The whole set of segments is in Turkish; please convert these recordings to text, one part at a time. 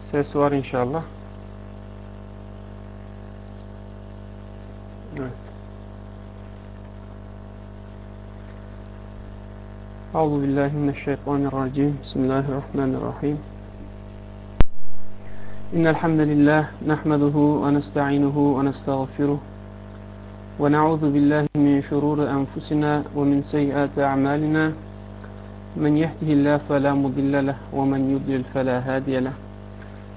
Ses var inşallah. Evet. Euzu billahi mineşşeytanirracim. Bismillahirrahmanirrahim. İnnel hamdelellahi nahmeduhu ve nestainuhu ve nestağfiruh. Ve na'udzu billahi min şururi enfusina ve min seyyiati a'malina. Men yehdihillahu fela mudille leh ve men yudlil fela hadiye leh.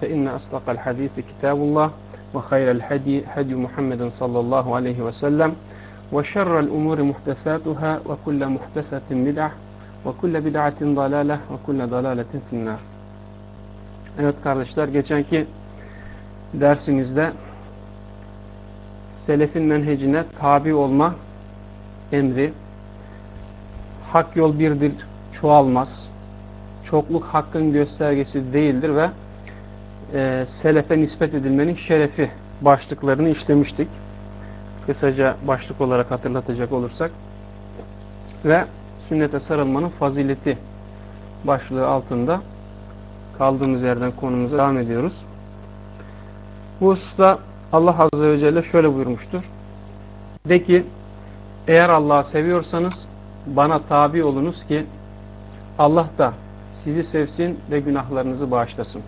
فإن أصدق الحديث كتاب الله وخير الهدي هدي محمد صلى الله عليه وسلم وشر الأمور محدثاتها وكل محدثة بدعة وكل بدعة ضلالة وكل ضلالة في النار Evet kardeşler geçenki dersimizde selefin menhecine tabi olma emri hak yol birdir çoğalmaz çokluk hakkın göstergesi değildir ve e, selefe nispet edilmenin şerefi başlıklarını işlemiştik. Kısaca başlık olarak hatırlatacak olursak. Ve sünnete sarılmanın fazileti başlığı altında kaldığımız yerden konumuza devam ediyoruz. Bu hususta Allah Azze ve Celle şöyle buyurmuştur. De ki eğer Allah'ı seviyorsanız bana tabi olunuz ki Allah da sizi sevsin ve günahlarınızı bağışlasın.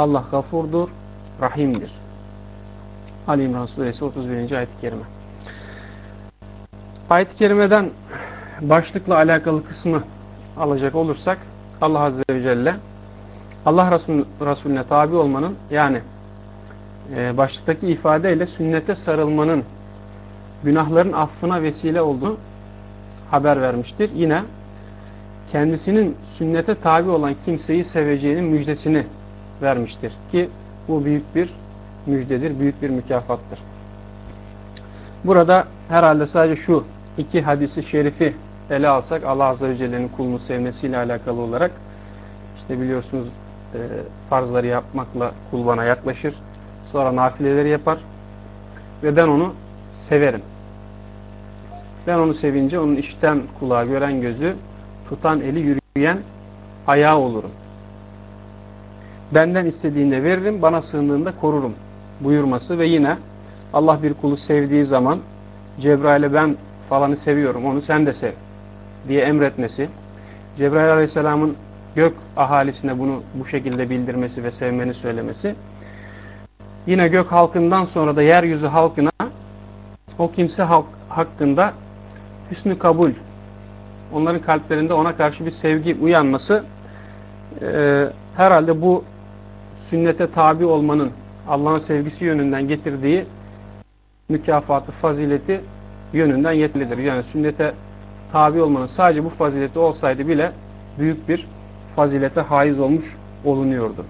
Allah gafurdur, rahimdir. Ali İmran suresi 31. ayet-i kerime. Ayet-i kerimeden başlıkla alakalı kısmı alacak olursak Allah Azze ve Celle Allah Resul, Resulüne tabi olmanın yani e, başlıktaki ifadeyle sünnete sarılmanın günahların affına vesile olduğunu haber vermiştir. Yine kendisinin sünnete tabi olan kimseyi seveceğinin müjdesini vermiştir ki bu büyük bir müjdedir, büyük bir mükafattır. Burada herhalde sadece şu iki hadisi şerifi ele alsak Allah Azze ve Celle'nin kulunu sevmesiyle alakalı olarak işte biliyorsunuz e, farzları yapmakla kul yaklaşır. Sonra nafileleri yapar ve ben onu severim. Ben onu sevince onun işten kulağı gören gözü, tutan eli yürüyen ayağı olurum. Benden istediğinde veririm, bana sığındığında korurum buyurması ve yine Allah bir kulu sevdiği zaman Cebrail'e ben falanı seviyorum, onu sen de sev diye emretmesi, Cebrail Aleyhisselam'ın gök ahalisine bunu bu şekilde bildirmesi ve sevmeni söylemesi, yine gök halkından sonra da yeryüzü halkına o kimse halk hakkında hüsnü kabul, onların kalplerinde ona karşı bir sevgi uyanması e, herhalde bu sünnete tabi olmanın Allah'ın sevgisi yönünden getirdiği mükafatı, fazileti yönünden yeterlidir. Yani sünnete tabi olmanın sadece bu fazileti olsaydı bile büyük bir fazilete haiz olmuş olunuyordu.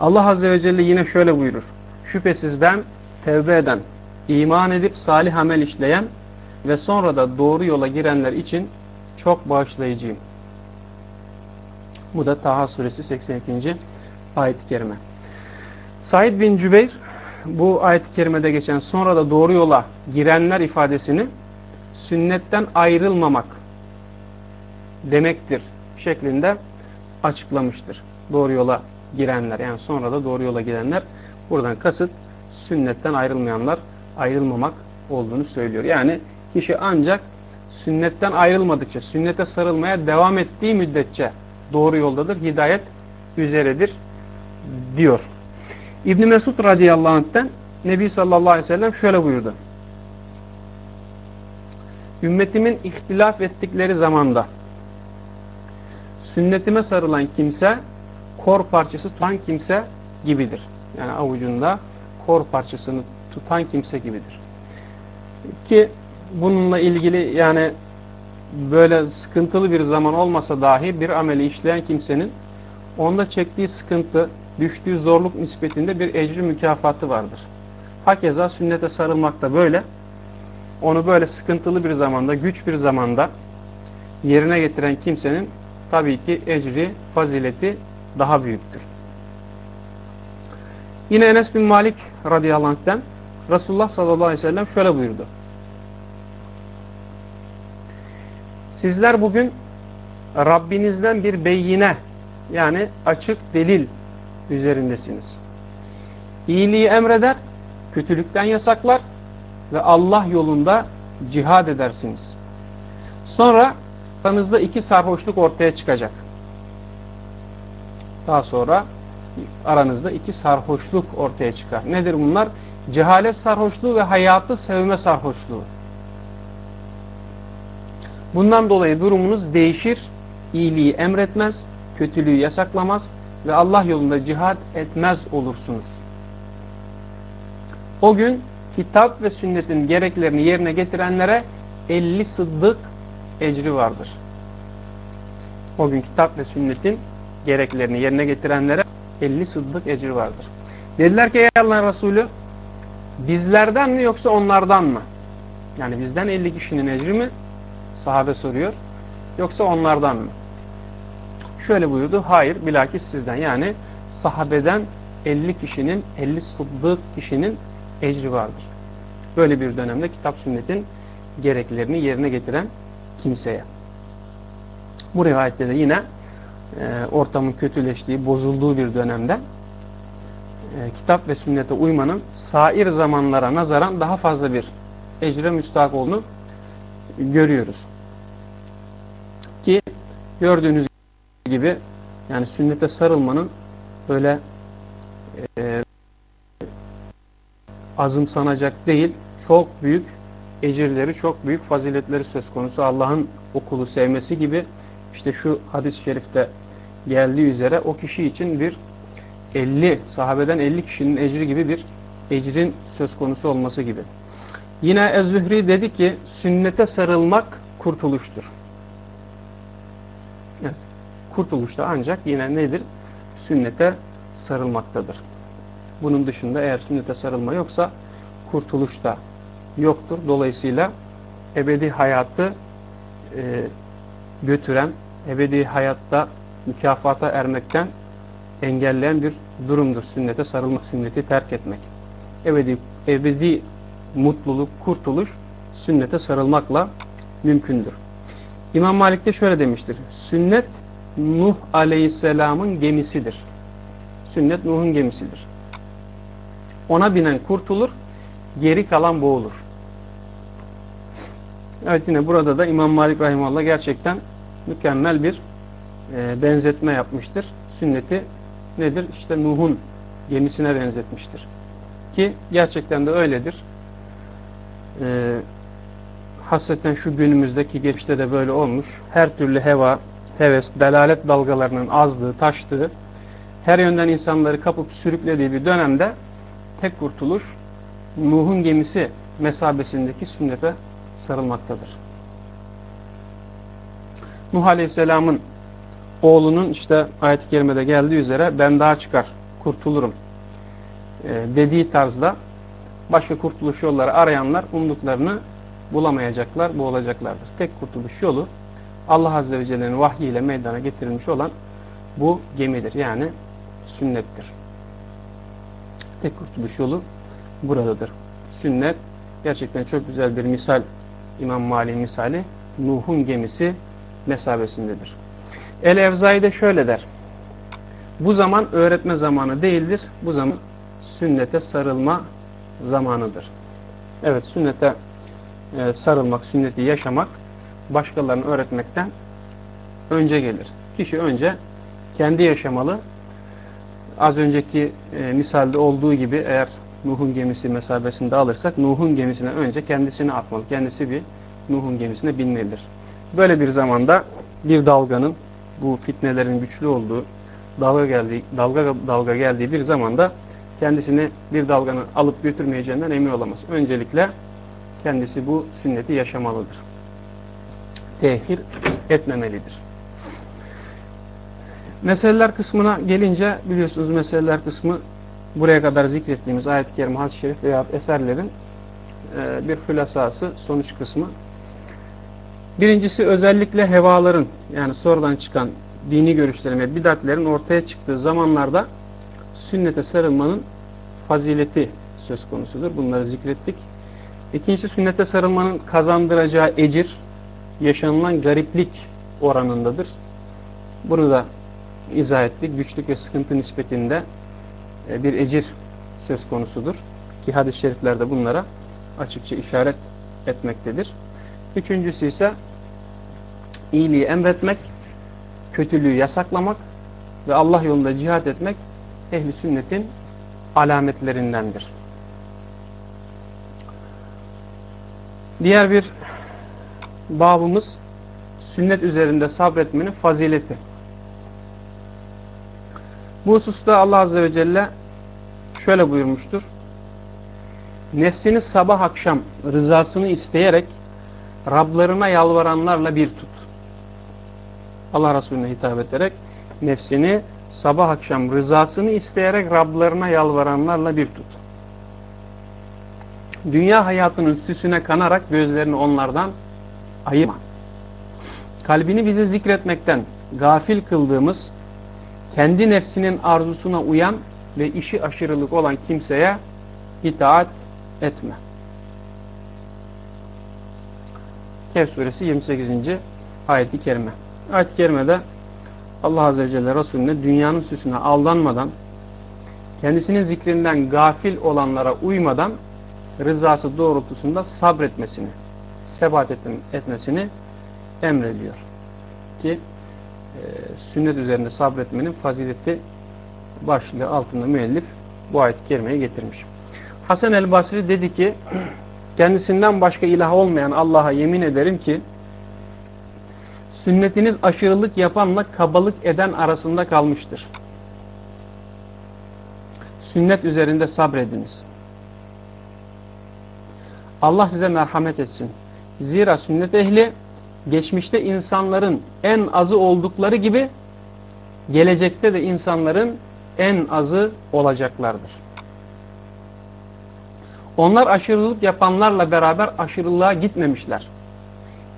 Allah Azze ve Celle yine şöyle buyurur. Şüphesiz ben tevbe eden, iman edip salih amel işleyen ve sonra da doğru yola girenler için çok bağışlayıcıyım. Bu da Taha suresi 82. ayet-i kerime. Said bin Cübeyr bu ayet-i kerimede geçen sonra da doğru yola girenler ifadesini sünnetten ayrılmamak demektir şeklinde açıklamıştır. Doğru yola girenler yani sonra da doğru yola girenler buradan kasıt sünnetten ayrılmayanlar ayrılmamak olduğunu söylüyor. Yani kişi ancak sünnetten ayrılmadıkça, sünnete sarılmaya devam ettiği müddetçe doğru yoldadır, hidayet üzeredir diyor. İbn Mesud radıyallahu anh'ten Nebi sallallahu aleyhi ve sellem şöyle buyurdu. ümmetimin ihtilaf ettikleri zamanda sünnetime sarılan kimse kor parçası tutan kimse gibidir. Yani avucunda kor parçasını tutan kimse gibidir. Ki bununla ilgili yani böyle sıkıntılı bir zaman olmasa dahi bir ameli işleyen kimsenin onda çektiği sıkıntı, düştüğü zorluk nispetinde bir ecri mükafatı vardır. Hakeza sünnete sarılmak da böyle. Onu böyle sıkıntılı bir zamanda, güç bir zamanda yerine getiren kimsenin tabii ki ecri, fazileti daha büyüktür. Yine Enes bin Malik radıyallahu anh'ten Resulullah sallallahu aleyhi ve sellem şöyle buyurdu. Sizler bugün Rabbinizden bir beyine yani açık delil üzerindesiniz. İyiliği emreder, kötülükten yasaklar ve Allah yolunda cihad edersiniz. Sonra aranızda iki sarhoşluk ortaya çıkacak. Daha sonra aranızda iki sarhoşluk ortaya çıkar. Nedir bunlar? Cehalet sarhoşluğu ve hayatı sevme sarhoşluğu. Bundan dolayı durumunuz değişir, iyiliği emretmez, kötülüğü yasaklamaz ve Allah yolunda cihad etmez olursunuz. O gün kitap ve sünnetin gereklerini yerine getirenlere 50 sıddık ecri vardır. O gün kitap ve sünnetin gereklerini yerine getirenlere 50 sıddık ecri vardır. Dediler ki ey Allah'ın Resulü bizlerden mi yoksa onlardan mı? Yani bizden 50 kişinin ecri mi? Sahabe soruyor. Yoksa onlardan mı? Şöyle buyurdu. Hayır bilakis sizden. Yani sahabeden 50 kişinin 50 sıddık kişinin ecri vardır. Böyle bir dönemde kitap sünnetin gereklerini yerine getiren kimseye. Bu rivayette de yine e, ortamın kötüleştiği, bozulduğu bir dönemde e, kitap ve sünnete uymanın sair zamanlara nazaran daha fazla bir ecre müstahak olduğunu görüyoruz. Ki gördüğünüz gibi yani sünnete sarılmanın böyle e, azımsanacak değil, çok büyük ecirleri, çok büyük faziletleri söz konusu. Allah'ın okulu sevmesi gibi işte şu hadis-i şerifte geldiği üzere o kişi için bir 50, sahabeden 50 kişinin ecri gibi bir ecrin söz konusu olması gibi. Yine Ez-Zühri dedi ki sünnete sarılmak kurtuluştur. Evet. Kurtuluşta ancak yine nedir? Sünnete sarılmaktadır. Bunun dışında eğer sünnete sarılma yoksa kurtuluş da yoktur. Dolayısıyla ebedi hayatı e, götüren, ebedi hayatta mükafata ermekten engelleyen bir durumdur. Sünnete sarılmak, sünneti terk etmek. Ebedi, ebedi mutluluk, kurtuluş sünnete sarılmakla mümkündür. İmam Malik de şöyle demiştir. Sünnet Nuh aleyhisselamın gemisidir. Sünnet Nuh'un gemisidir. Ona binen kurtulur, geri kalan boğulur. Evet yine burada da İmam Malik Rahimallah gerçekten mükemmel bir e, benzetme yapmıştır. Sünneti nedir? İşte Nuh'un gemisine benzetmiştir. Ki gerçekten de öyledir. E, hasreten şu günümüzdeki geçmişte de böyle olmuş. Her türlü heva, heves, delalet dalgalarının azdığı, taştığı, her yönden insanları kapıp sürüklediği bir dönemde tek kurtuluş Nuh'un gemisi mesabesindeki sünnete sarılmaktadır. Nuh Aleyhisselam'ın oğlunun işte ayet-i kerimede geldiği üzere ben daha çıkar, kurtulurum e, dediği tarzda başka kurtuluş yolları arayanlar umduklarını bulamayacaklar, boğulacaklardır. Tek kurtuluş yolu Allah Azze ve Celle'nin vahyiyle meydana getirilmiş olan bu gemidir. Yani sünnettir. Tek kurtuluş yolu buradadır. Sünnet gerçekten çok güzel bir misal İmam Mali misali Nuh'un gemisi mesabesindedir. El-Evzai de şöyle der. Bu zaman öğretme zamanı değildir. Bu zaman sünnete sarılma zamanıdır. Evet sünnete e, sarılmak, sünneti yaşamak başkalarını öğretmekten önce gelir. Kişi önce kendi yaşamalı. Az önceki e, misalde olduğu gibi eğer Nuh'un gemisi mesabesinde alırsak Nuh'un gemisine önce kendisini atmalı. Kendisi bir Nuh'un gemisine binmelidir. Böyle bir zamanda bir dalganın bu fitnelerin güçlü olduğu dalga geldiği dalga dalga geldiği bir zamanda kendisini bir dalganın alıp götürmeyeceğinden emin olamaz. Öncelikle kendisi bu sünneti yaşamalıdır. Tehir etmemelidir. Meseleler kısmına gelince biliyorsunuz meseleler kısmı buraya kadar zikrettiğimiz ayet-i kerime, hadis-i şerif veya eserlerin e, bir hülasası, sonuç kısmı. Birincisi özellikle hevaların yani sonradan çıkan dini görüşlerin ve bidatlerin ortaya çıktığı zamanlarda sünnete sarılmanın fazileti söz konusudur. Bunları zikrettik. İkincisi sünnete sarılmanın kazandıracağı ecir yaşanılan gariplik oranındadır. Bunu da izah ettik. Güçlük ve sıkıntı nispetinde e, bir ecir söz konusudur. Ki hadis-i şeriflerde bunlara açıkça işaret etmektedir. Üçüncüsü ise iyiliği emretmek, kötülüğü yasaklamak ve Allah yolunda cihat etmek ehli sünnetin alametlerindendir. Diğer bir babımız sünnet üzerinde sabretmenin fazileti. Bu hususta Allah Azze ve Celle şöyle buyurmuştur. Nefsini sabah akşam rızasını isteyerek Rablarına yalvaranlarla bir tut. Allah Resulüne hitap ederek nefsini sabah akşam rızasını isteyerek Rablarına yalvaranlarla bir tut. Dünya hayatının süsüne kanarak gözlerini onlardan ayırma. Kalbini bizi zikretmekten gafil kıldığımız, kendi nefsinin arzusuna uyan ve işi aşırılık olan kimseye itaat etme. Kehf suresi 28. ayeti kerime. Ayet-i kerimede Allah Azze ve Celle Resulüne dünyanın süsüne aldanmadan, kendisinin zikrinden gafil olanlara uymadan rızası doğrultusunda sabretmesini, sebat etmesini emrediyor. Ki e, sünnet üzerinde sabretmenin fazileti başlığı altında müellif bu ayet-i kerimeyi getirmiş. Hasan el Basri dedi ki kendisinden başka ilah olmayan Allah'a yemin ederim ki sünnetiniz aşırılık yapanla kabalık eden arasında kalmıştır. Sünnet üzerinde sabrediniz. Allah size merhamet etsin. Zira sünnet ehli geçmişte insanların en azı oldukları gibi gelecekte de insanların en azı olacaklardır. Onlar aşırılık yapanlarla beraber aşırılığa gitmemişler.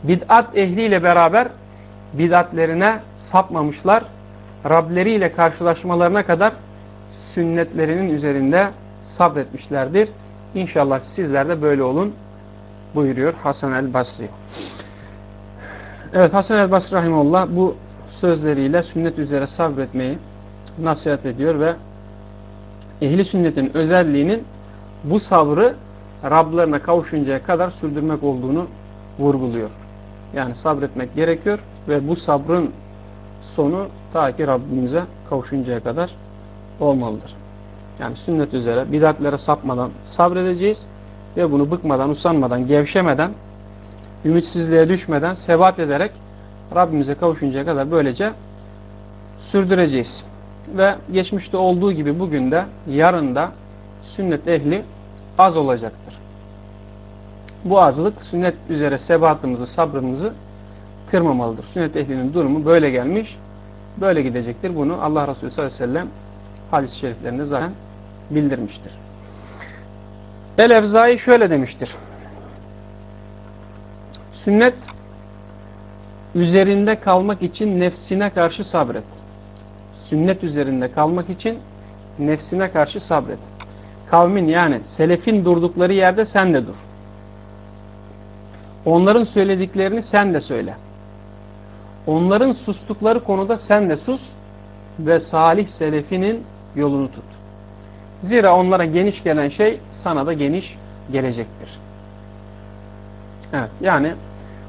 Bid'at ehliyle beraber bid'atlerine sapmamışlar. Rableriyle karşılaşmalarına kadar sünnetlerinin üzerinde sabretmişlerdir. İnşallah sizler de böyle olun buyuruyor Hasan el Basri. Evet Hasan el Basri Rahimullah bu sözleriyle sünnet üzere sabretmeyi nasihat ediyor ve ehli sünnetin özelliğinin bu sabrı Rablarına kavuşuncaya kadar sürdürmek olduğunu vurguluyor. Yani sabretmek gerekiyor ve bu sabrın sonu ta ki Rabbimize kavuşuncaya kadar olmalıdır. Yani sünnet üzere bidatlere sapmadan sabredeceğiz ve bunu bıkmadan, usanmadan, gevşemeden, ümitsizliğe düşmeden, sebat ederek Rabbimize kavuşuncaya kadar böylece sürdüreceğiz. Ve geçmişte olduğu gibi bugün de, yarın da sünnet ehli az olacaktır. Bu azlık sünnet üzere sebatımızı, sabrımızı kırmamalıdır. Sünnet ehlinin durumu böyle gelmiş, böyle gidecektir. Bunu Allah Resulü sallallahu aleyhi ve sellem hadis-i şeriflerinde zaten bildirmiştir. El-Evzai şöyle demiştir. Sünnet üzerinde kalmak için nefsine karşı sabret. Sünnet üzerinde kalmak için nefsine karşı sabret. Kavmin yani selefin durdukları yerde sen de dur. Onların söylediklerini sen de söyle. Onların sustukları konuda sen de sus ve salih selefinin yolunu tut. Zira onlara geniş gelen şey sana da geniş gelecektir. Evet yani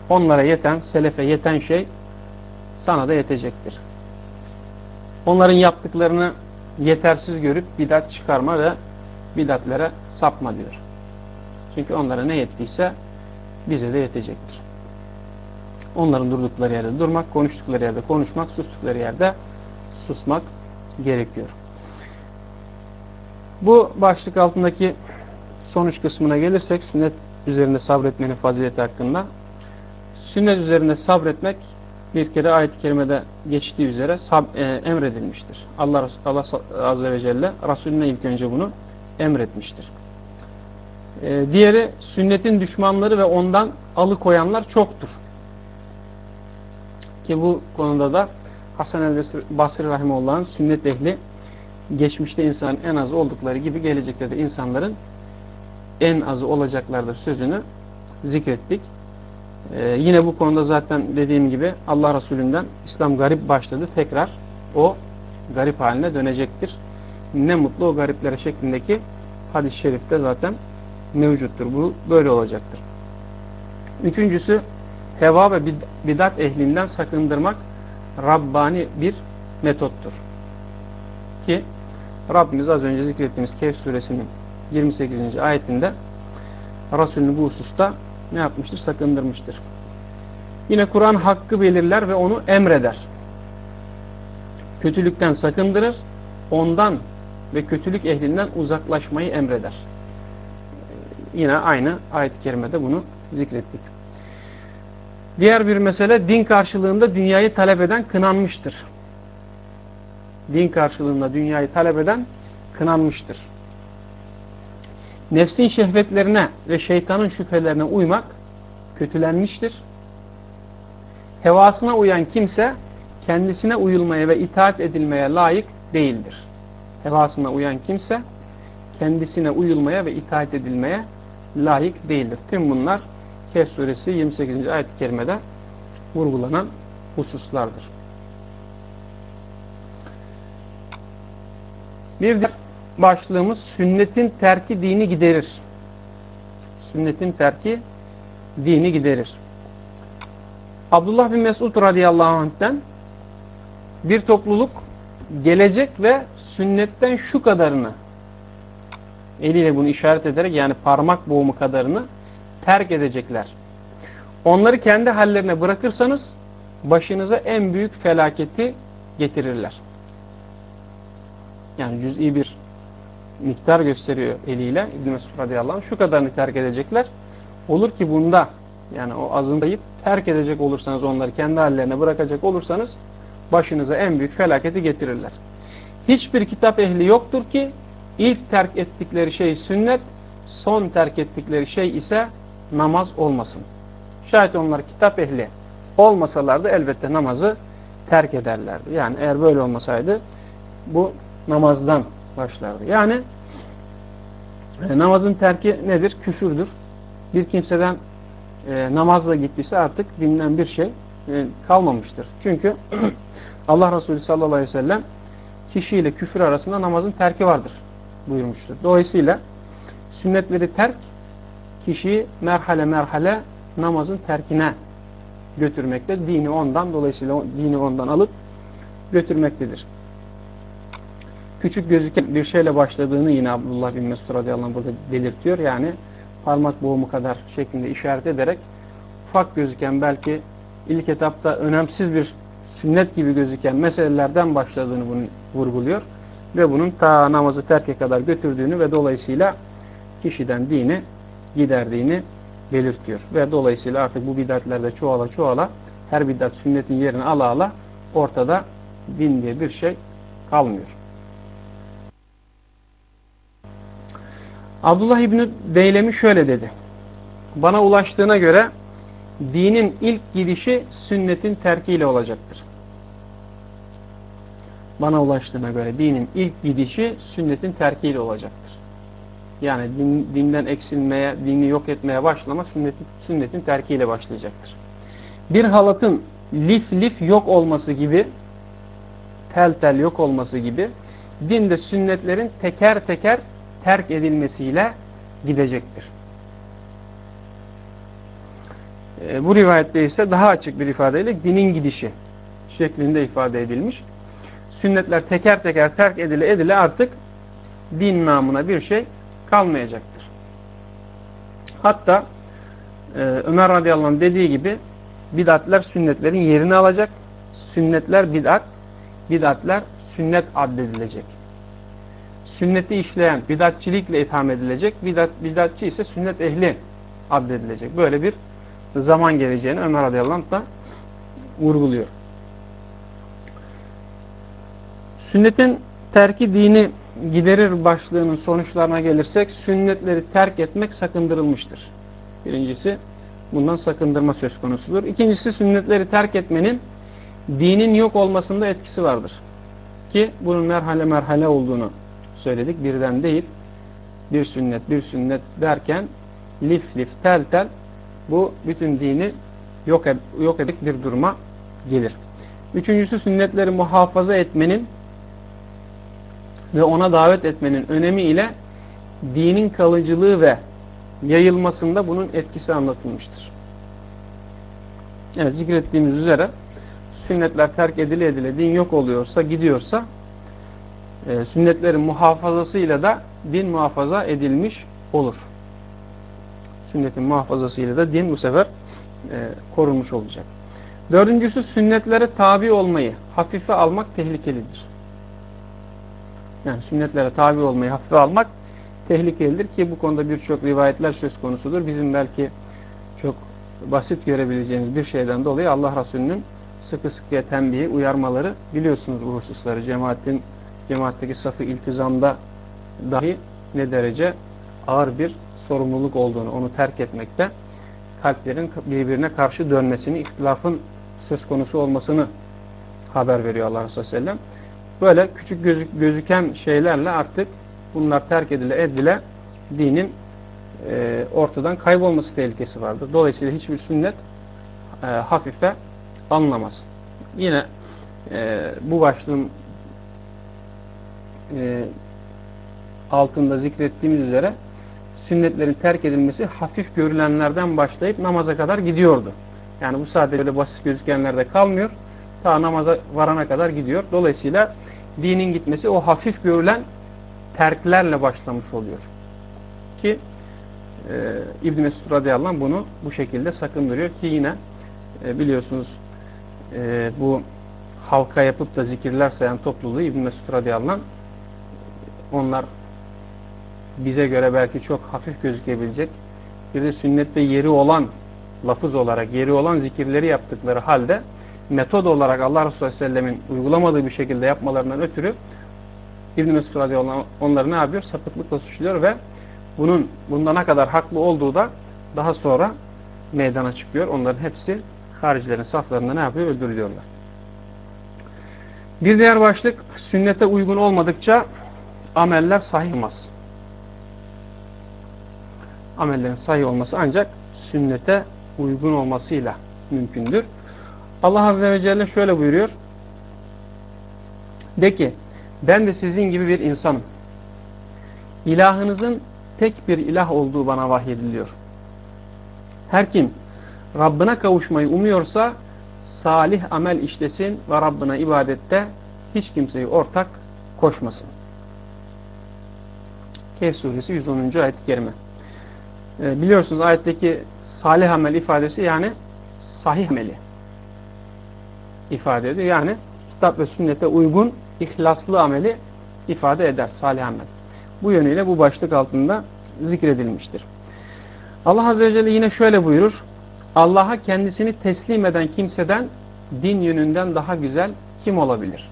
onlara yeten, selefe yeten şey sana da yetecektir. Onların yaptıklarını yetersiz görüp bidat çıkarma ve bidatlere sapma diyor. Çünkü onlara ne yettiyse bize de yetecektir. Onların durdukları yerde durmak, konuştukları yerde konuşmak, sustukları yerde susmak gerekiyor. Bu başlık altındaki sonuç kısmına gelirsek sünnet üzerinde sabretmenin fazileti hakkında. Sünnet üzerinde sabretmek bir kere ayet-i kerimede geçtiği üzere sab, e, emredilmiştir. Allah, Allah Azze ve Celle Resulüne ilk önce bunu emretmiştir. E, diğeri sünnetin düşmanları ve ondan alıkoyanlar çoktur. Ki bu konuda da Hasan el-Basri Rahimullah'ın sünnet ehli geçmişte insanın en az oldukları gibi gelecekte de insanların en azı olacaklardır sözünü zikrettik. Ee, yine bu konuda zaten dediğim gibi Allah Resulü'nden İslam garip başladı. Tekrar o garip haline dönecektir. Ne mutlu o gariplere şeklindeki hadis-i şerifte zaten mevcuttur. Bu böyle olacaktır. Üçüncüsü heva ve bidat ehlinden sakındırmak Rabbani bir metottur. Ki Rabbimiz az önce zikrettiğimiz Kehf suresinin 28. ayetinde Resulünü bu hususta ne yapmıştır? Sakındırmıştır. Yine Kur'an hakkı belirler ve onu emreder. Kötülükten sakındırır, ondan ve kötülük ehlinden uzaklaşmayı emreder. Yine aynı ayet-i kerimede bunu zikrettik. Diğer bir mesele din karşılığında dünyayı talep eden kınanmıştır. Din karşılığında dünyayı talep eden kınanmıştır. Nefsin şehvetlerine ve şeytanın şüphelerine uymak kötülenmiştir. Hevasına uyan kimse kendisine uyulmaya ve itaat edilmeye layık değildir. Hevasına uyan kimse kendisine uyulmaya ve itaat edilmeye layık değildir. Tüm bunlar Kehf suresi 28. ayet-i kerimede vurgulanan hususlardır. Bir de başlığımız sünnetin terki dini giderir. Sünnetin terki dini giderir. Abdullah bin Mesud radıyallahu anh'ten bir topluluk gelecek ve sünnetten şu kadarını eliyle bunu işaret ederek yani parmak boğumu kadarını terk edecekler. Onları kendi hallerine bırakırsanız başınıza en büyük felaketi getirirler. Yani cüz'i bir miktar gösteriyor eliyle İbn-i Mesud radıyallahu anh. Şu kadarını terk edecekler. Olur ki bunda yani o azındayıp terk edecek olursanız onları kendi hallerine bırakacak olursanız başınıza en büyük felaketi getirirler. Hiçbir kitap ehli yoktur ki ilk terk ettikleri şey sünnet, son terk ettikleri şey ise namaz olmasın. Şayet onlar kitap ehli olmasalardı elbette namazı terk ederlerdi. Yani eğer böyle olmasaydı bu namazdan başlardı. Yani e, namazın terki nedir? Küfürdür. Bir kimseden e, namazla gittiyse artık dinden bir şey e, kalmamıştır. Çünkü Allah Resulü sallallahu aleyhi ve sellem kişiyle küfür arasında namazın terki vardır buyurmuştur. Dolayısıyla sünnetleri terk kişiyi merhale merhale namazın terkine götürmekte. Dini ondan dolayısıyla dini ondan alıp götürmektedir. Küçük gözüken bir şeyle başladığını yine Abdullah bin Mesud radıyallahu anh burada belirtiyor. Yani parmak boğumu kadar şeklinde işaret ederek ufak gözüken belki ilk etapta önemsiz bir sünnet gibi gözüken meselelerden başladığını bunu vurguluyor. Ve bunun ta namazı terke kadar götürdüğünü ve dolayısıyla kişiden dini giderdiğini belirtiyor. Ve dolayısıyla artık bu bidatlerde çoğala çoğala her bidat sünnetin yerini ala ala ortada din diye bir şey kalmıyor. Abdullah İbni Deylemi şöyle dedi. Bana ulaştığına göre dinin ilk gidişi sünnetin terkiyle olacaktır. Bana ulaştığına göre dinin ilk gidişi sünnetin terkiyle olacaktır. Yani din, dinden eksilmeye, dini yok etmeye başlama sünnetin, sünnetin terkiyle başlayacaktır. Bir halatın lif lif yok olması gibi, tel tel yok olması gibi, dinde sünnetlerin teker teker terk edilmesiyle gidecektir. E, bu rivayette ise daha açık bir ifadeyle dinin gidişi şeklinde ifade edilmiş. Sünnetler teker teker terk edile edile artık din namına bir şey kalmayacaktır. Hatta e, Ömer radıyallahu anh dediği gibi Bidatler sünnetlerin yerini alacak. Sünnetler bid'at, bid'atler sünnet addedilecek. Sünneti işleyen bidatçilikle itham edilecek. Bidat, bidatçı ise sünnet ehli addedilecek. Böyle bir zaman geleceğini Ömer radıyallahu anh da vurguluyor. Sünnetin terki dini giderir başlığının sonuçlarına gelirsek sünnetleri terk etmek sakındırılmıştır. Birincisi bundan sakındırma söz konusudur. İkincisi sünnetleri terk etmenin dinin yok olmasında etkisi vardır. Ki bunun merhale merhale olduğunu söyledik. Birden değil. Bir sünnet bir sünnet derken lif lif tel tel bu bütün dini yok, ed yok edip bir duruma gelir. Üçüncüsü sünnetleri muhafaza etmenin ve ona davet etmenin önemi ile dinin kalıcılığı ve yayılmasında bunun etkisi anlatılmıştır. Evet zikrettiğimiz üzere sünnetler terk edile edile din yok oluyorsa, gidiyorsa e, sünnetlerin muhafazasıyla da din muhafaza edilmiş olur. Sünnetin muhafazasıyla da din bu sefer e, korunmuş olacak. Dördüncüsü sünnetlere tabi olmayı hafife almak tehlikelidir. Yani sünnetlere tabi olmayı hafife almak tehlikelidir ki bu konuda birçok rivayetler söz konusudur. Bizim belki çok basit görebileceğimiz bir şeyden dolayı Allah Resulü'nün sıkı sıkıya tembihi, uyarmaları biliyorsunuz bu hususları. Cemaatin, cemaatteki safı iltizamda dahi ne derece ağır bir sorumluluk olduğunu, onu terk etmekte kalplerin birbirine karşı dönmesini, ihtilafın söz konusu olmasını haber veriyor Allah Resulü Sellem. Böyle küçük gözük, gözüken şeylerle artık bunlar terk edile edile dinin e, ortadan kaybolması tehlikesi vardır. Dolayısıyla hiçbir sünnet e, hafife anlamaz. Yine e, bu başlığın e, altında zikrettiğimiz üzere sünnetlerin terk edilmesi hafif görülenlerden başlayıp namaza kadar gidiyordu. Yani bu sadece böyle basit gözükenlerde kalmıyor. Ta namaza varana kadar gidiyor. Dolayısıyla dinin gitmesi o hafif görülen terklerle başlamış oluyor. Ki e, İbn Mesud radıyallahu anh bunu bu şekilde sakındırıyor ki yine e, biliyorsunuz e, bu halka yapıp da zikirler sayan topluluğu İbn Mesud radıyallahu anh onlar bize göre belki çok hafif gözükebilecek bir de sünnette yeri olan lafız olarak yeri olan zikirleri yaptıkları halde metod olarak Allah Resulü Sellem'in uygulamadığı bir şekilde yapmalarından ötürü İbn-i Mesud radıyallahu onları ne yapıyor? Sapıklıkla suçluyor ve bunun bunda ne kadar haklı olduğu da daha sonra meydana çıkıyor. Onların hepsi haricilerin saflarında ne yapıyor? Öldürülüyorlar. Bir diğer başlık sünnete uygun olmadıkça ameller sahih olmaz. Amellerin sahih olması ancak sünnete uygun olmasıyla mümkündür. Allah Azze ve Celle şöyle buyuruyor. De ki ben de sizin gibi bir insanım. İlahınızın tek bir ilah olduğu bana vahyediliyor. Her kim Rabbine kavuşmayı umuyorsa salih amel işlesin ve Rabbine ibadette hiç kimseyi ortak koşmasın. Kehf suresi 110. ayet-i kerime. Ee, biliyorsunuz ayetteki salih amel ifadesi yani sahih ameli ifade ediyor. Yani kitap ve sünnete uygun ihlaslı ameli ifade eder salih amel. Bu yönüyle bu başlık altında zikredilmiştir. Allah Azze ve Celle yine şöyle buyurur. Allah'a kendisini teslim eden kimseden din yönünden daha güzel kim olabilir?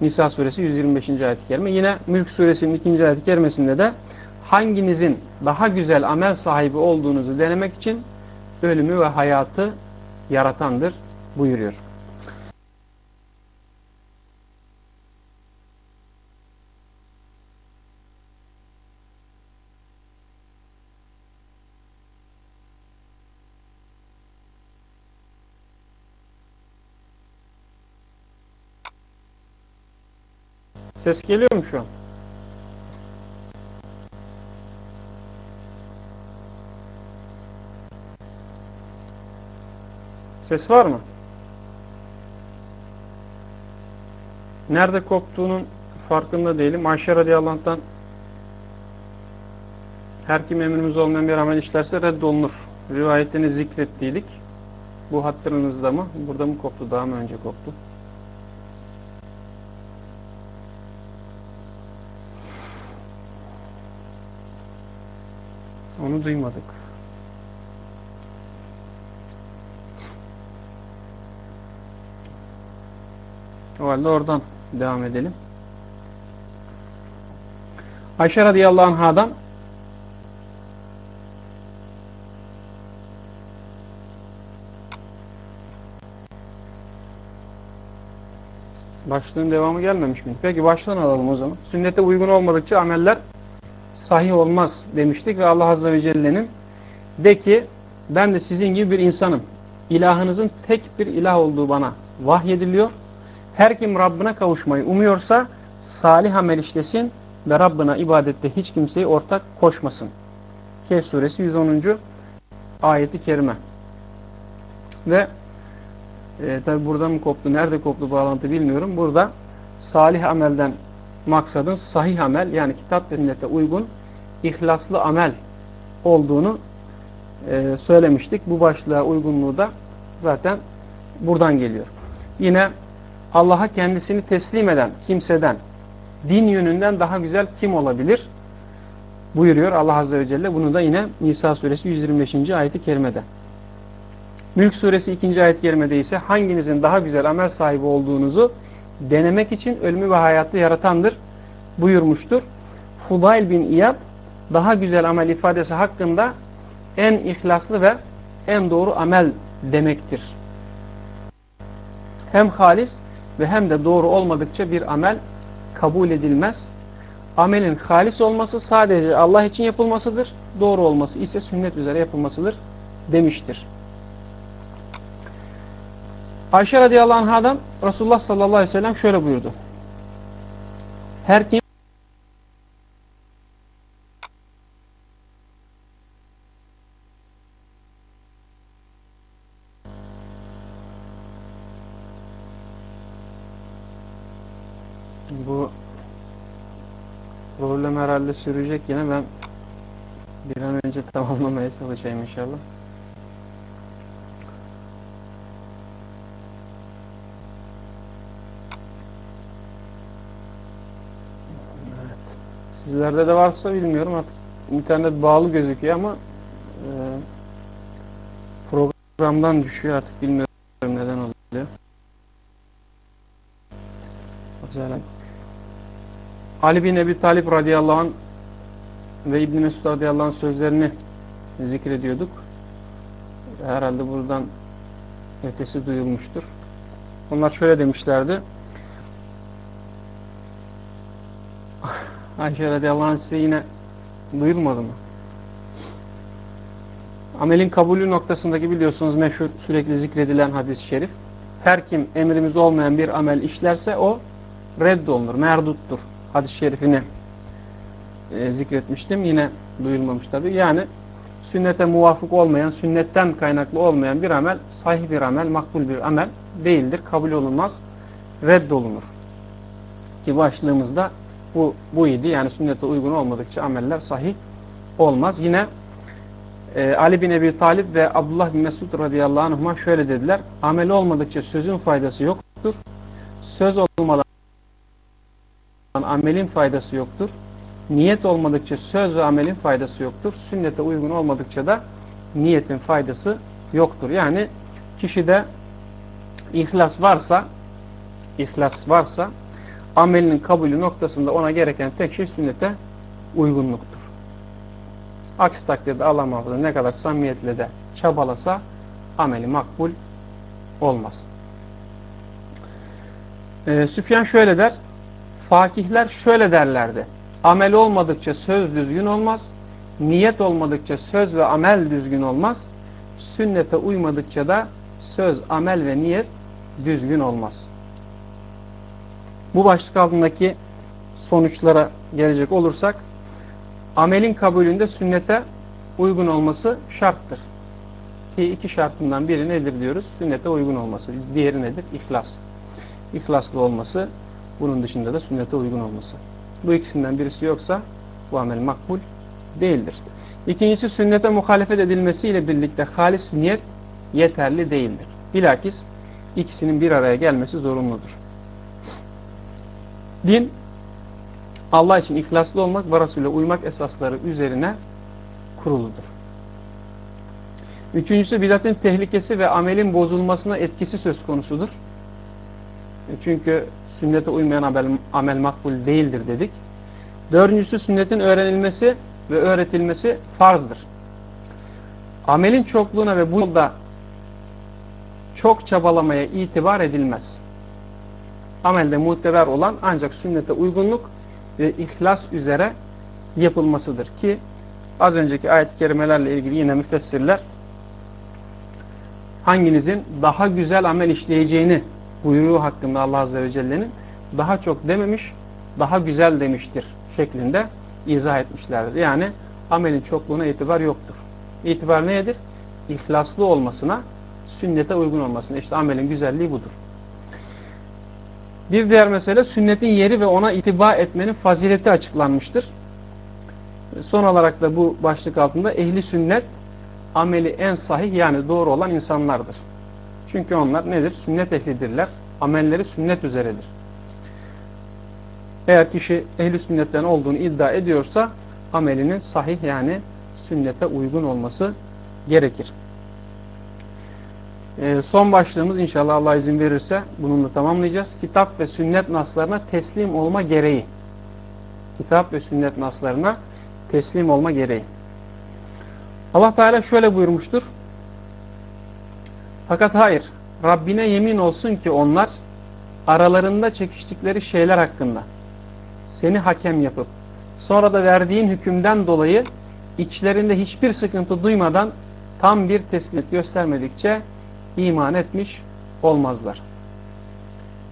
Nisa suresi 125. ayet-i kerime. Yine Mülk suresinin 2. ayet-i kerimesinde de hanginizin daha güzel amel sahibi olduğunuzu denemek için ölümü ve hayatı yaratandır buyuruyor. Ses geliyor mu şu an? Ses var mı? Nerede koptuğunun farkında değilim. Ayşe radıyallahu anh'tan Her kim emrimiz olmayan bir amel işlerse reddolunur. Rivayetini zikrettiydik. Bu hatırınızda mı? Burada mı koptu? Daha mı önce koptu? Onu duymadık. O halde oradan devam edelim. Ayşe radıyallahu anhadan Başlığın devamı gelmemiş miydi? Peki baştan alalım o zaman. Sünnete uygun olmadıkça ameller sahih olmaz demiştik ve Allah Azze ve Celle'nin de ki ben de sizin gibi bir insanım. İlahınızın tek bir ilah olduğu bana vahyediliyor. Her kim Rabbine kavuşmayı umuyorsa salih amel işlesin ve Rabbına ibadette hiç kimseyi ortak koşmasın. Kehf suresi 110. ayeti kerime. Ve e, tabi burada mı koptu, nerede koptu bağlantı bilmiyorum. Burada salih amelden maksadın sahih amel yani kitap ve sünnete uygun ihlaslı amel olduğunu e, söylemiştik. Bu başlığa uygunluğu da zaten buradan geliyor. Yine Allah'a kendisini teslim eden kimseden din yönünden daha güzel kim olabilir? Buyuruyor Allah Azze ve Celle. Bunu da yine Nisa suresi 125. ayeti kerimede. Mülk suresi 2. ayet-i kerimede ise hanginizin daha güzel amel sahibi olduğunuzu denemek için ölümü ve hayatı yaratandır buyurmuştur. Fudayl bin İyad daha güzel amel ifadesi hakkında en ihlaslı ve en doğru amel demektir. Hem halis ve hem de doğru olmadıkça bir amel kabul edilmez. Amelin halis olması sadece Allah için yapılmasıdır. Doğru olması ise sünnet üzere yapılmasıdır demiştir. Ayşe radıyallahu anhadan Resulullah sallallahu aleyhi ve sellem şöyle buyurdu. Her kim bu problem herhalde sürecek yine ben bir an önce tamamlamaya çalışayım inşallah. Evet. Sizlerde de varsa bilmiyorum artık internet bağlı gözüküyor ama e, programdan düşüyor artık bilmiyorum neden oluyor. Mesela Ali bin Ebi Talip radıyallahu anh ve İbn Mesud radıyallahu anh sözlerini zikrediyorduk. Herhalde buradan ötesi duyulmuştur. Onlar şöyle demişlerdi. Ayşe radıyallahu anh size yine duyulmadı mı? Amelin kabulü noktasındaki biliyorsunuz meşhur sürekli zikredilen hadis-i şerif. Her kim emrimiz olmayan bir amel işlerse o reddolunur, merduttur. Hadis-i şerifini e, zikretmiştim. Yine duyulmamış tabi. Yani sünnete muvafık olmayan, sünnetten kaynaklı olmayan bir amel, sahih bir amel, makbul bir amel değildir. Kabul olunmaz, reddolunur. Ki başlığımızda bu, bu idi. Yani sünnete uygun olmadıkça ameller sahih olmaz. Yine e, Ali bin Ebi Talib ve Abdullah bin Mesud radıyallahu anhuma şöyle dediler. Amel olmadıkça sözün faydası yoktur. Söz olmadan amelin faydası yoktur. Niyet olmadıkça söz ve amelin faydası yoktur. Sünnete uygun olmadıkça da niyetin faydası yoktur. Yani kişide ihlas varsa ihlas varsa amelinin kabulü noktasında ona gereken tek şey sünnete uygunluktur. Aksi takdirde Allah muhafaza ne kadar samimiyetle de çabalasa ameli makbul olmaz. Ee, Süfyan şöyle der, fakihler şöyle derlerdi. Amel olmadıkça söz düzgün olmaz, niyet olmadıkça söz ve amel düzgün olmaz, sünnete uymadıkça da söz, amel ve niyet düzgün olmaz. Bu başlık altındaki sonuçlara gelecek olursak, amelin kabulünde sünnete uygun olması şarttır. Ki iki şartından biri nedir diyoruz? Sünnete uygun olması. Diğeri nedir? İhlas. İhlaslı olması, bunun dışında da sünnete uygun olması. Bu ikisinden birisi yoksa bu amel makbul değildir. İkincisi sünnete muhalefet edilmesiyle birlikte halis niyet yeterli değildir. Bilakis ikisinin bir araya gelmesi zorunludur. Din Allah için ihlaslı olmak ve Resul'e uymak esasları üzerine kuruludur. Üçüncüsü bidatın tehlikesi ve amelin bozulmasına etkisi söz konusudur. Çünkü sünnete uymayan amel, amel makbul değildir dedik. Dördüncüsü sünnetin öğrenilmesi ve öğretilmesi farzdır. Amelin çokluğuna ve bu yolda çok çabalamaya itibar edilmez. Amelde muteber olan ancak sünnete uygunluk ve ihlas üzere yapılmasıdır ki az önceki ayet-i kerimelerle ilgili yine müfessirler hanginizin daha güzel amel işleyeceğini buyruğu hakkında Allah Azze ve Celle'nin daha çok dememiş, daha güzel demiştir şeklinde izah etmişlerdir. Yani amelin çokluğuna itibar yoktur. İtibar nedir? İhlaslı olmasına, sünnete uygun olmasına. İşte amelin güzelliği budur. Bir diğer mesele sünnetin yeri ve ona itibar etmenin fazileti açıklanmıştır. Son olarak da bu başlık altında ehli sünnet ameli en sahih yani doğru olan insanlardır. Çünkü onlar nedir? Sünnet ehlidirler. Amelleri sünnet üzeredir. Eğer kişi ehli sünnetten olduğunu iddia ediyorsa amelinin sahih yani sünnete uygun olması gerekir. Ee, son başlığımız inşallah Allah izin verirse bununla tamamlayacağız. Kitap ve sünnet naslarına teslim olma gereği. Kitap ve sünnet naslarına teslim olma gereği. Allah Teala şöyle buyurmuştur. Fakat hayır, Rabbine yemin olsun ki onlar aralarında çekiştikleri şeyler hakkında seni hakem yapıp sonra da verdiğin hükümden dolayı içlerinde hiçbir sıkıntı duymadan tam bir teslimiyet göstermedikçe iman etmiş olmazlar.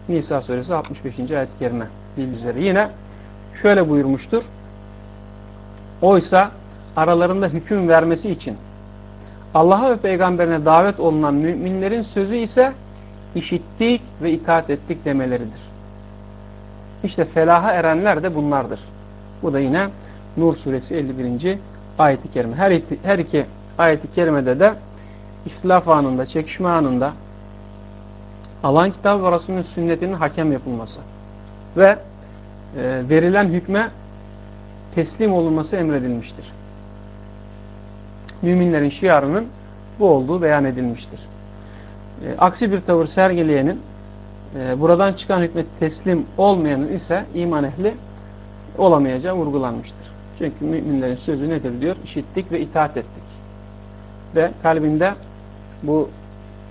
Nisa suresi 65. ayet-i kerime üzere. Yine şöyle buyurmuştur. Oysa aralarında hüküm vermesi için Allah'a ve peygamberine davet olunan müminlerin sözü ise işittik ve itaat ettik demeleridir. İşte felaha erenler de bunlardır. Bu da yine Nur suresi 51. ayeti kerime. Her, her iki ayeti kerimede de ihtilaf anında, çekişme anında Allah'ın kitabı ve Resulünün sünnetinin hakem yapılması ve e, verilen hükme teslim olunması emredilmiştir müminlerin şiarının bu olduğu beyan edilmiştir. E, aksi bir tavır sergileyenin, e, buradan çıkan hükmet teslim olmayanın ise iman ehli olamayacağı vurgulanmıştır. Çünkü müminlerin sözü nedir diyor? İşittik ve itaat ettik. Ve kalbinde bu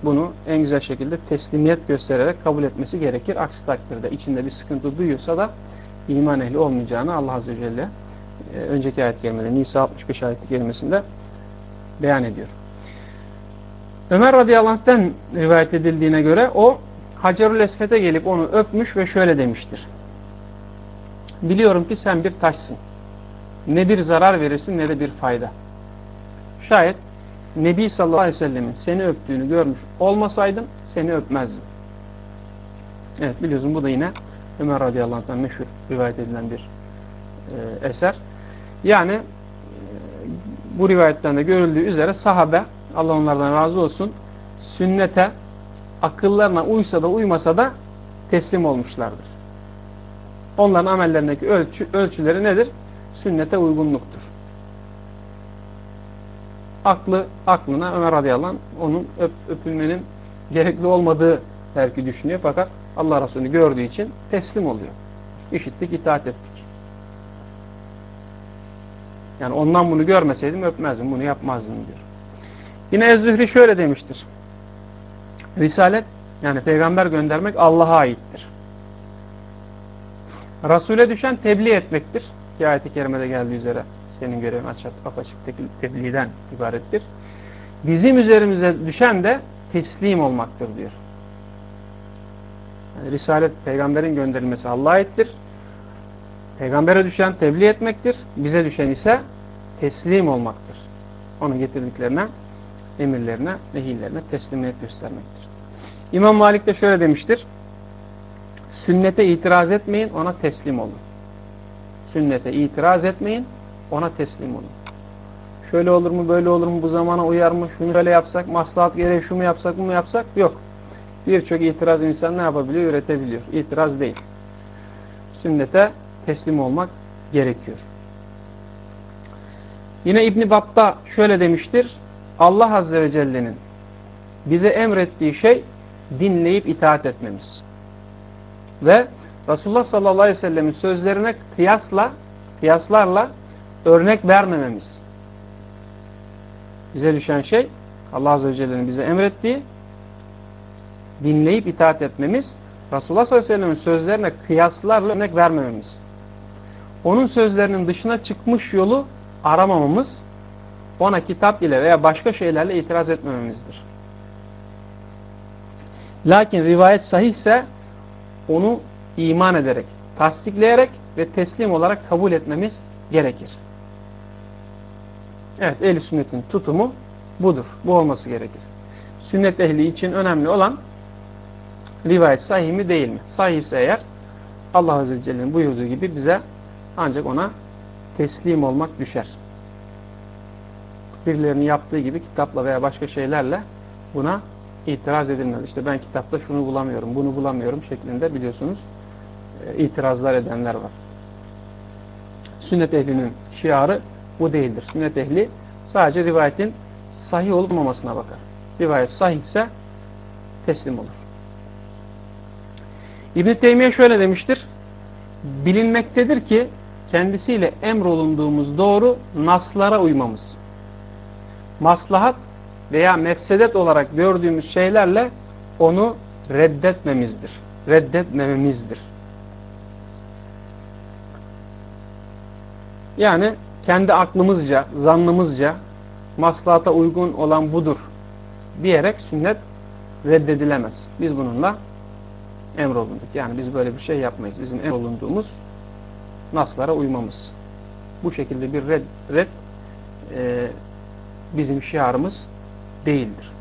bunu en güzel şekilde teslimiyet göstererek kabul etmesi gerekir. Aksi takdirde içinde bir sıkıntı duyuyorsa da iman ehli olmayacağını Allah Azze ve Celle e, önceki ayet kerimede Nisa 65 ayet kerimesinde beyan ediyor. Ömer radıyallahu anh'ten rivayet edildiğine göre o Hacerül Esfet'e gelip onu öpmüş ve şöyle demiştir. Biliyorum ki sen bir taşsın. Ne bir zarar verirsin ne de bir fayda. Şayet Nebi sallallahu aleyhi ve sellemin seni öptüğünü görmüş olmasaydın seni öpmezdim. Evet biliyorsun bu da yine Ömer radıyallahu anh'tan meşhur rivayet edilen bir e, eser. Yani bu rivayetten de görüldüğü üzere sahabe Allah onlardan razı olsun sünnete akıllarına uysa da uymasa da teslim olmuşlardır. Onların amellerindeki ölçü, ölçüleri nedir? Sünnete uygunluktur. Aklı aklına Ömer radıyallahu anh, onun öp, öpülmenin gerekli olmadığı belki düşünüyor fakat Allah Resulü gördüğü için teslim oluyor. İşittik, itaat ettik. Yani ondan bunu görmeseydim öpmezdim, bunu yapmazdım diyor. Yine Ez-Zühri şöyle demiştir. Risalet yani peygamber göndermek Allah'a aittir. Resul'e düşen tebliğ etmektir. Ki ayet-i kerimede geldiği üzere senin görevin açık, apaçık tebliğden ibarettir. Bizim üzerimize düşen de teslim olmaktır diyor. Yani Risalet peygamberin gönderilmesi Allah'a aittir. Peygambere düşen tebliğ etmektir. Bize düşen ise teslim olmaktır. Onun getirdiklerine, emirlerine, nehirlerine teslimiyet göstermektir. İmam Malik de şöyle demiştir. Sünnete itiraz etmeyin, ona teslim olun. Sünnete itiraz etmeyin, ona teslim olun. şöyle olur mu böyle olur mu bu zamana uyar mı şunu böyle yapsak maslahat gereği şu mu yapsak bu yapsak yok. Birçok itiraz insan ne yapabiliyor? Üretebiliyor. İtiraz değil. Sünnete teslim olmak gerekiyor. Yine İbn Bat'ta şöyle demiştir. Allah Azze ve Celle'nin bize emrettiği şey dinleyip itaat etmemiz. Ve Resulullah sallallahu aleyhi ve sellemin sözlerine kıyasla, kıyaslarla örnek vermememiz. Bize düşen şey Allah Azze ve Celle'nin bize emrettiği dinleyip itaat etmemiz. Resulullah sallallahu aleyhi ve sellemin sözlerine kıyaslarla örnek vermememiz. Onun sözlerinin dışına çıkmış yolu aramamamız, ona kitap ile veya başka şeylerle itiraz etmememizdir. Lakin rivayet sahihse onu iman ederek, tasdikleyerek ve teslim olarak kabul etmemiz gerekir. Evet, ehli sünnetin tutumu budur. Bu olması gerekir. Sünnet ehli için önemli olan rivayet sahih mi değil mi? Sahih ise eğer Allah Azze ve Celle'nin buyurduğu gibi bize ancak ona teslim olmak düşer. Birilerinin yaptığı gibi kitapla veya başka şeylerle buna itiraz edilmez. İşte ben kitapta şunu bulamıyorum, bunu bulamıyorum şeklinde biliyorsunuz e, itirazlar edenler var. Sünnet ehlinin şiarı bu değildir. Sünnet ehli sadece rivayetin sahih olup olmamasına bakar. Rivayet sahihse teslim olur. İbn-i Teymiye şöyle demiştir. Bilinmektedir ki kendisiyle emrolunduğumuz doğru naslara uymamız. Maslahat veya mefsedet olarak gördüğümüz şeylerle onu reddetmemizdir. Reddetmememizdir. Yani kendi aklımızca, zannımızca maslahata uygun olan budur diyerek sünnet reddedilemez. Biz bununla emrolunduk. Yani biz böyle bir şey yapmayız. Bizim emrolunduğumuz naslara uymamız. Bu şekilde bir red, red e, bizim şiarımız değildir.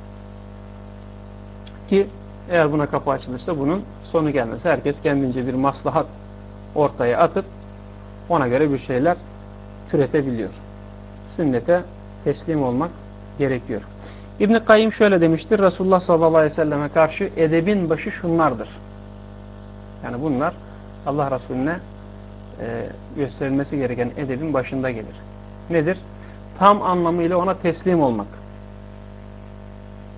Ki eğer buna kapı açılırsa bunun sonu gelmez. Herkes kendince bir maslahat ortaya atıp ona göre bir şeyler türetebiliyor. Sünnete teslim olmak gerekiyor. İbn-i Kayyım şöyle demiştir. Resulullah sallallahu aleyhi ve selleme karşı edebin başı şunlardır. Yani bunlar Allah Resulüne e, gösterilmesi gereken edebin başında gelir. Nedir? Tam anlamıyla ona teslim olmak.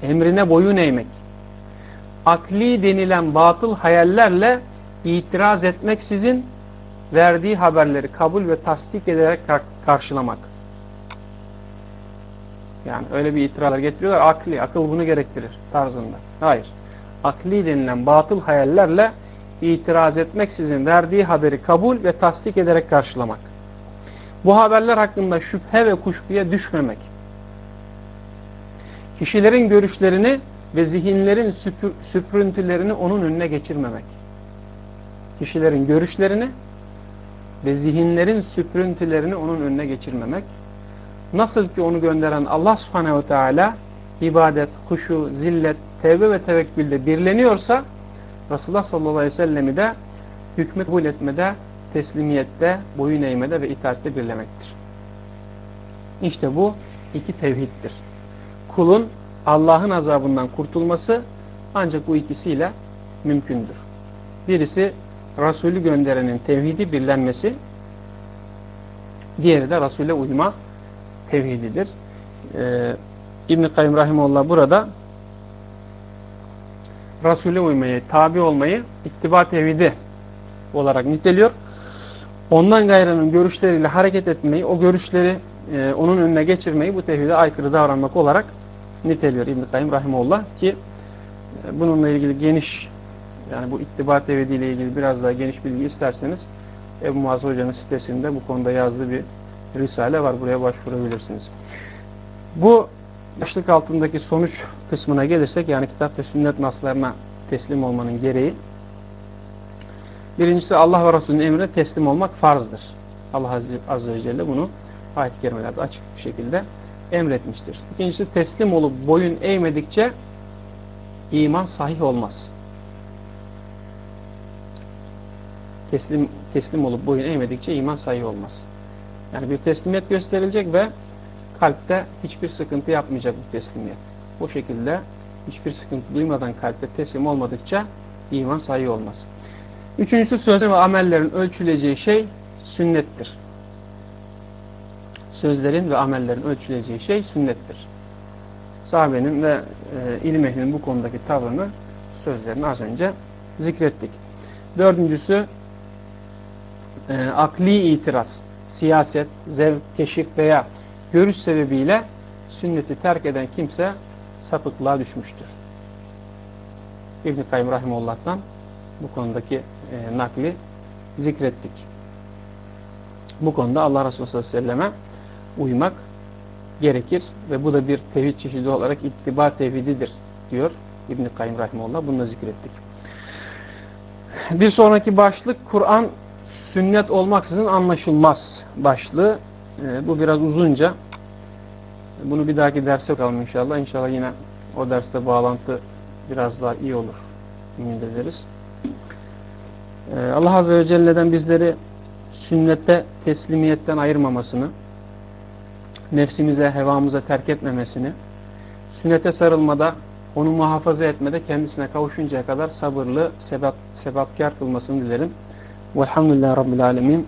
Emrine boyun eğmek. Akli denilen batıl hayallerle itiraz etmeksizin verdiği haberleri kabul ve tasdik ederek karşılamak. Yani öyle bir itirazlar getiriyorlar. Akli, akıl bunu gerektirir tarzında. Hayır. Akli denilen batıl hayallerle itiraz etmeksizin verdiği haberi kabul ve tasdik ederek karşılamak. Bu haberler hakkında şüphe ve kuşkuya düşmemek. Kişilerin görüşlerini ve zihinlerin süpür, süprüntülerini onun önüne geçirmemek. Kişilerin görüşlerini ve zihinlerin süprüntülerini onun önüne geçirmemek. Nasıl ki onu gönderen Allah subhanehu teala ibadet, huşu, zillet, tevbe ve tevekkülde birleniyorsa Resulullah sallallahu aleyhi ve sellemi de hükmü kabul etmede, teslimiyette, boyun eğmede ve itaatte birlemektir. İşte bu iki tevhiddir. Kulun Allah'ın azabından kurtulması ancak bu ikisiyle mümkündür. Birisi Resulü gönderenin tevhidi birlenmesi, diğeri de Resul'e uyma tevhididir. Ee, İbn-i Kayyum Rahimullah burada Resul'e uymayı, tabi olmayı ittiba tevhidi olarak niteliyor. Ondan gayrının görüşleriyle hareket etmeyi, o görüşleri e, onun önüne geçirmeyi bu tevhide aykırı davranmak olarak niteliyor İbn-i Kayyum Rahimullah ki e, bununla ilgili geniş yani bu ittiba tevhidi ile ilgili biraz daha geniş bilgi isterseniz Ebu Muaz Hoca'nın sitesinde bu konuda yazdığı bir risale var. Buraya başvurabilirsiniz. Bu başlık altındaki sonuç kısmına gelirsek yani kitap ve sünnet naslarına teslim olmanın gereği birincisi Allah ve Resulünün emrine teslim olmak farzdır. Allah Azze ve Celle bunu ayet-i kerimelerde açık bir şekilde emretmiştir. İkincisi teslim olup boyun eğmedikçe iman sahih olmaz. Teslim, teslim olup boyun eğmedikçe iman sahih olmaz. Yani bir teslimiyet gösterilecek ve kalpte hiçbir sıkıntı yapmayacak bu teslimiyet. Bu şekilde hiçbir sıkıntı duymadan kalpte teslim olmadıkça iman sayı olmaz. Üçüncüsü sözün ve amellerin ölçüleceği şey sünnettir. Sözlerin ve amellerin ölçüleceği şey sünnettir. Sahabenin ve e, ilim ehlinin bu konudaki tavrını, sözlerini az önce zikrettik. Dördüncüsü e, akli itiraz, siyaset, zevk, keşif veya görüş sebebiyle sünneti terk eden kimse sapıklığa düşmüştür. İbn-i Kayyum Rahimullah'tan bu konudaki e, nakli zikrettik. Bu konuda Allah Resulü sallallahu aleyhi ve selleme uymak gerekir ve bu da bir tevhid çeşidi olarak ittiba tevhididir diyor İbn-i Kayyum Rahimullah. Bunu da zikrettik. Bir sonraki başlık Kur'an sünnet olmaksızın anlaşılmaz başlığı. E, bu biraz uzunca. Bunu bir dahaki derse bakalım inşallah. İnşallah yine o derste bağlantı biraz daha iyi olur. Ümit ederiz. E, Allah Azze ve Celle'den bizleri sünnette teslimiyetten ayırmamasını, nefsimize, hevamıza terk etmemesini, sünnete sarılmada, onu muhafaza etmede kendisine kavuşuncaya kadar sabırlı, sebat, sebatkar kılmasını dilerim. Velhamdülillahi Rabbil Alemin.